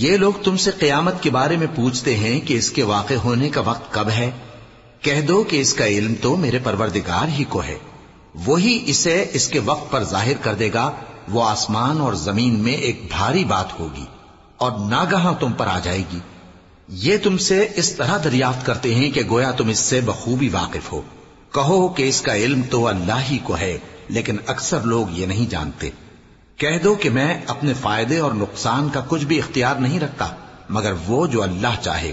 یہ لوگ تم سے قیامت کے بارے میں پوچھتے ہیں کہ اس کے واقع ہونے کا وقت کب ہے۔ کہہ دو کہ اس کا علم تو میرے پروردگار ہی کو ہے۔ وہی اسے اس کے وقت پر ظاہر کر دے گا۔ وہ آسمان اور زمین میں ایک بھاری بات ہوگی اور ناگہاں تم پر آ جائے گی۔ یہ تم سے اس طرح دریافت کرتے ہیں کہ گویا تم اس سے بخوبی واقف ہو۔ کہو کہ اس کا علم تو اللہ ہی کو ہے، لیکن اکثر لوگ یہ نہیں جانتے۔ کہہ دو کہ میں اپنے فائدے اور نقصان کا کچھ بھی اختیار نہیں رکھتا، مگر وہ جو اللہ چاہے۔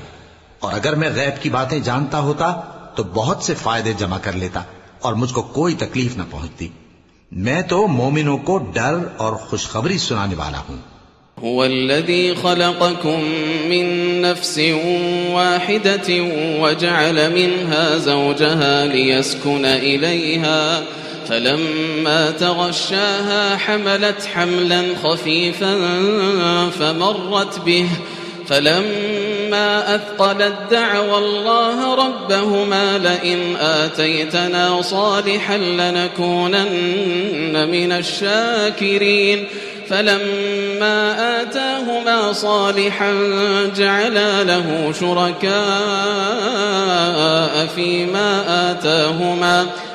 اور اگر میں غیب کی باتیں جانتا ہوتا، تو بہت سے فائدے جمع کر لیتا اور مجھ کو کوئی تکلیف نہ پہنچتی۔ میں تو مومنوں کو ڈر اور خوشخبری سنانے والا ہوں۔ هو الذي خلقكم من نفس واحدة وجعل منها زوجها ليسكن إليها فلما تغشاها حملت حملا خفيفا فمرت به. فلما أثقلت دعوى الله ربهما لئن آتيتنا صالحا لنكونن من الشاكرين. فلما آتاهما صالحا جعلا له شركاء فيما آتاهما.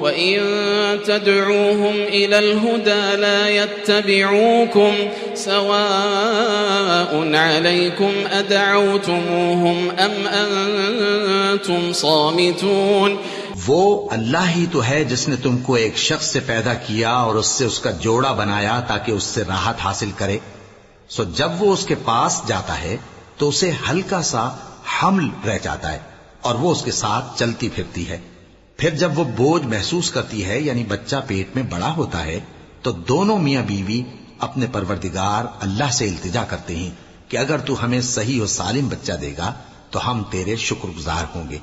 وإن تدعوهم إلى الهدى لا يتبعوكم سواء عليكم أدعوتموهم أم أنتم صامتون وہ اللہ ہی تو ہے جس نے تم کو ایک شخص سے پیدا کیا اور اس سے اس کا جوڑا بنایا تاکہ اس سے راحت حاصل کرے۔ سو جب وہ اس کے پاس جاتا ہے تو اسے ہلکا سا حمل رہ جاتا ہے اور وہ اس کے ساتھ چلتی پھرتی ہے۔ پھر جب وہ بوجھ محسوس کرتی ہے یعنی بچہ پیٹ میں بڑا ہوتا ہے، تو دونوں میاں بیوی اپنے پروردگار اللہ سے التجا کرتے ہیں کہ اگر تو ہمیں صحیح و سالم بچہ دے گا، تو ہم تیرے شکر گزار ہوں گے۔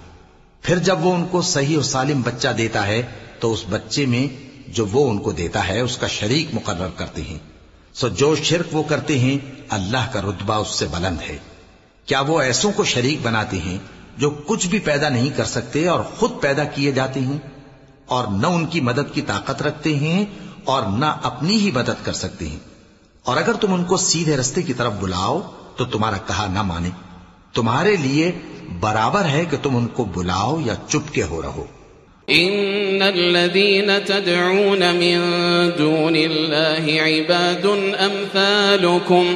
پھر جب وہ ان کو صحیح و سالم بچہ دیتا ہے، تو اس بچے میں جو وہ ان کو دیتا ہے، اس کا شریک مقرر کرتے ہیں۔ سو جو شرک وہ کرتے ہیں، اللہ کا رتبہ اس سے بلند ہے۔ کیا وہ ایسوں کو شریک بناتے ہیں جو کچھ بھی پیدا نہیں کر سکتے اور خود پیدا کیے جاتے ہیں اور نہ ان کی مدد کی طاقت رکھتے ہیں اور نہ اپنی ہی مدد کر سکتے ہیں۔ اور اگر تم ان کو سیدھے رستے کی طرف بلاؤ، تو تمہارا کہا نہ مانے۔ تمہارے لیے برابر ہے کہ تم ان کو بلاؤ یا چپ کے ہو رہو۔ إن الذين تدعون من دون الله عباد أمثالكم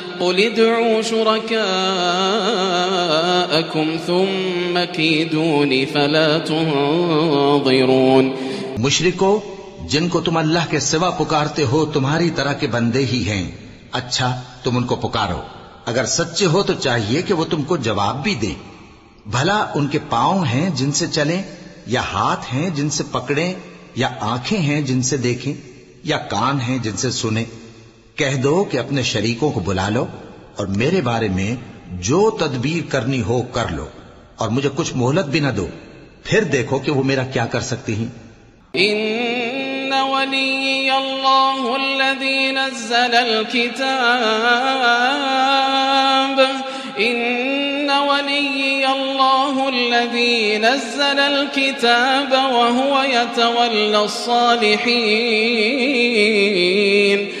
قل ادعوا شركاءكم ثم كيدون فلا تنظرون. مشرکو، جن کو تم اللہ کے سوا پکارتے ہو، تمہاری طرح کے بندے ہی ہیں۔ اچھا تم ان کو پکارو۔ اگر سچے ہو تو چاہیے کہ وہ تم کو جواب بھی دیں۔ بھلا ان کے پاؤں ہیں جن سے چلیں، یا ہاتھ ہیں جن سے پکڑیں، یا آنکھیں ہیں جن سے دیکھیں، یا کان ہیں جن سے سنیں۔ کہہ دو کہ اپنے شریکوں کو بلا لو اور میرے بارے میں جو تدبیر کرنی ہو کر لو اور مجھے کچھ مہلت بھی نہ دو۔ پھر دیکھو کہ وہ میرا کیا کر سکتی ہیں۔ ان ولي الله الذي نزل الكتاب ان ولي الله الذي نزل الكتاب وهو يتولى الصالحين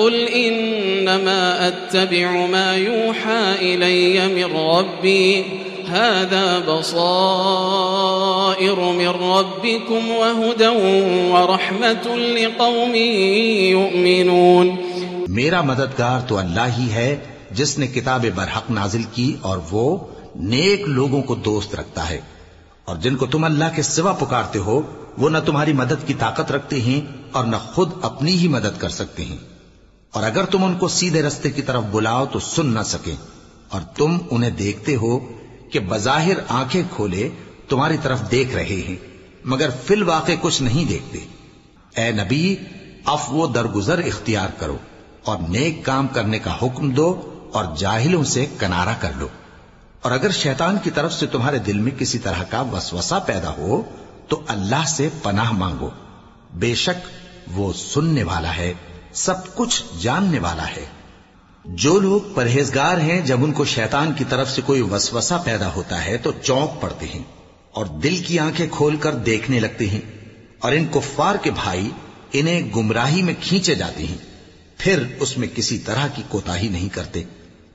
قل إنما أتبع ما يوحى إلي من ربي. هذا بصائر من ربكم وهدى ورحمة لقوم يؤمنون. میرا مددگار تو اللہ ہی ہے جس نے کتاب برحق نازل کی اور وہ نیک لوگوں کو دوست رکھتا ہے۔ اور جن کو تم اللہ کے سوا پکارتے ہو، وہ نہ تمہاری مدد کی طاقت رکھتے ہیں اور نہ خود اپنی ہی مدد کر سکتے ہیں۔ اور اگر تم ان کو سیدھے رستے کی طرف بلاؤ تو سن نہ سکیں اور تم انہیں دیکھتے ہو کہ بظاہر آنکھیں کھولے تمہاری طرف دیکھ رہے ہیں، مگر فی الواقع کچھ نہیں دیکھتے۔ اے نبی، اف وہ درگزر اختیار کرو اور نیک کام کرنے کا حکم دو اور جاہلوں سے کنارہ کر لو۔ اور اگر شیطان کی طرف سے تمہارے دل میں کسی طرح کا وسوسہ پیدا ہو تو اللہ سے پناہ مانگو۔ بے شک وہ سننے والا ہے۔ سب کچھ جاننے والا ہے۔ جو لوگ پرہیزگار ہیں، جب ان کو شیطان کی طرف سے کوئی وسوسہ پیدا ہوتا ہے، تو چونک پڑتے ہیں اور دل کی آنکھیں کھول کر دیکھنے لگتے ہیں۔ اور ان کفار کے بھائی انہیں گمراہی میں کھینچے جاتے ہیں۔ پھر اس میں کسی طرح کی کوتا نہیں کرتے۔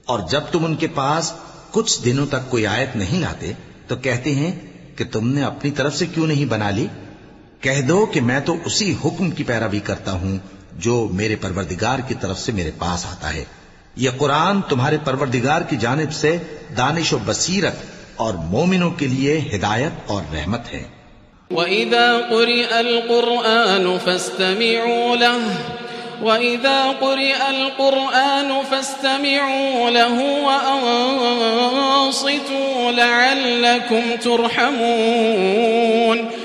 اور جب تم ان کے پاس کچھ دنوں تک کوئی آیت نہیں لاتے، تو کہتے ہیں کہ تم نے اپنی طرف سے کیوں نہیں بنا لی؟ کہہ دو کہ میں تو اسی حکم کی پیروی کرتا ہوں۔ جو میرے پروردگار کی طرف سے میرے پاس آتا ہے۔ یہ قرآن تمہارے پروردگار کی جانب سے دانش و بصیرت اور مومنوں کے لیے ہدایت اور رحمت ہے۔ وَإِذَا قُرِئَ الْقُرْآنُ فَاسْتَمِعُوا لَهُ۔ وإذا قرئ القرآن فاستمعوا له وأنصتوا لعلكم ترحمون۔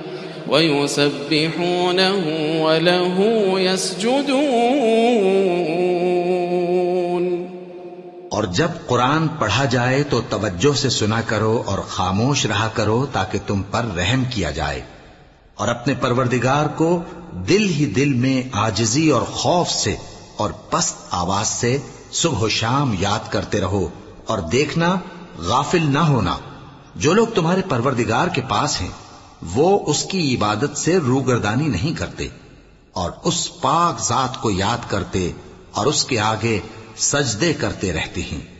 ويسبحونه وله يسجدون. اور جب قرآن پڑھا جائے تو توجہ سے سنا کرو اور خاموش رہا کرو تاکہ تم پر رحم کیا جائے۔ اور اپنے پروردگار کو دل ہی دل میں آجزی اور خوف سے اور پست آواز سے صبح و شام یاد کرتے رہو اور دیکھنا غافل نہ ہونا۔ جو لوگ تمہارے پروردگار کے پاس ہیں وہ اس کی عبادت سے روگردانی نہیں کرتے اور اس پاک ذات کو یاد کرتے اور اس کے آگے سجدے کرتے رہتے ہیں۔